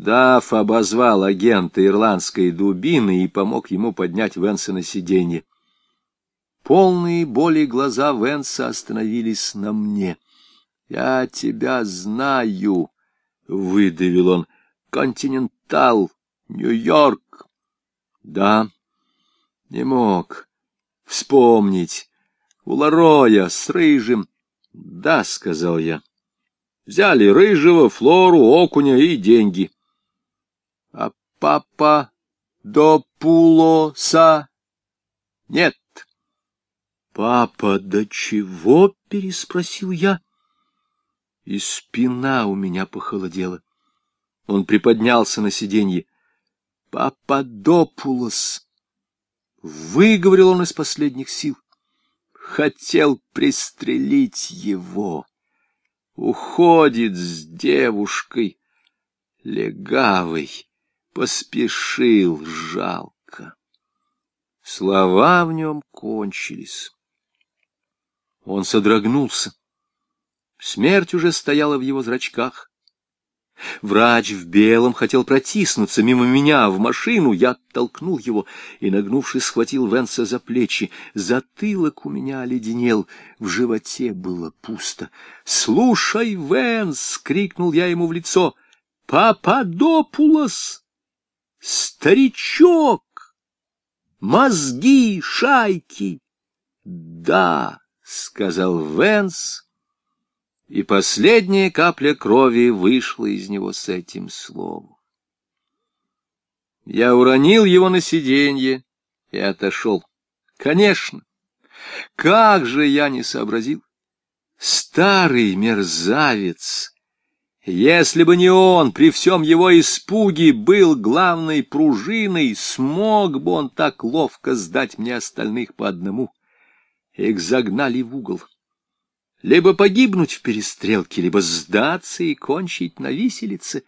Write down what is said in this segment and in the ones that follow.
Даф обозвал агента ирландской дубины и помог ему поднять Венса на сиденье. Полные боли глаза Венса остановились на мне. «Я тебя знаю», — выдавил он, — «Континентал, Нью-Йорк». «Да, не мог вспомнить. У Лароя с Рыжим». «Да», — сказал я. «Взяли Рыжего, Флору, Окуня и деньги». «А папа до Пулоса?» «Нет». «Папа, до чего?» — переспросил я. И спина у меня похолодела. Он приподнялся на сиденье. «Пападопулос!» — выговорил он из последних сил. Хотел пристрелить его. Уходит с девушкой. Легавый. Поспешил, жалко. Слова в нем кончились. Он содрогнулся. Смерть уже стояла в его зрачках. Врач в белом хотел протиснуться мимо меня в машину. Я толкнул его и, нагнувшись, схватил Венса за плечи. Затылок у меня оледенел, в животе было пусто. «Слушай, Венс!» — крикнул я ему в лицо. «Пападопулос! Старичок! Мозги, шайки!» «Да!» — сказал Венс, и последняя капля крови вышла из него с этим словом. Я уронил его на сиденье и отошел. Конечно, как же я не сообразил! Старый мерзавец! Если бы не он, при всем его испуге, был главной пружиной, смог бы он так ловко сдать мне остальных по одному. Их загнали в угол. Либо погибнуть в перестрелке, либо сдаться и кончить на виселице.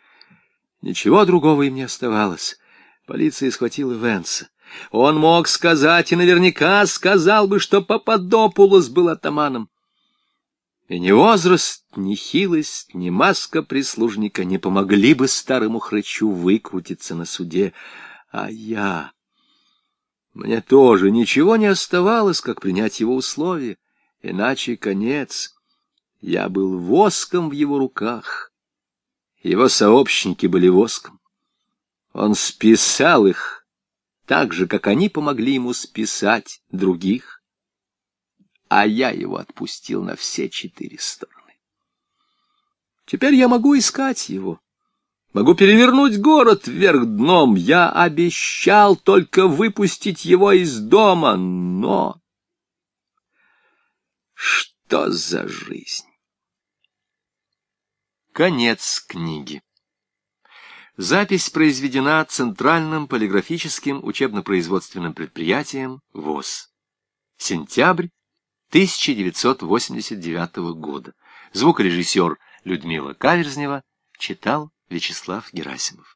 Ничего другого им не оставалось. Полиция схватила Венса. Он мог сказать, и наверняка сказал бы, что Пападопулос был атаманом. И ни возраст, ни хилость, ни маска прислужника не помогли бы старому хрычу выкрутиться на суде. А я... Мне тоже ничего не оставалось, как принять его условия, иначе конец. Я был воском в его руках, его сообщники были воском. Он списал их так же, как они помогли ему списать других, а я его отпустил на все четыре стороны. Теперь я могу искать его. Могу перевернуть город вверх дном. Я обещал только выпустить его из дома, но... Что за жизнь? Конец книги. Запись произведена Центральным полиграфическим учебно-производственным предприятием ВОЗ. Сентябрь 1989 года. Звукорежиссер Людмила Каверзнева читал Вячеслав Герасимов.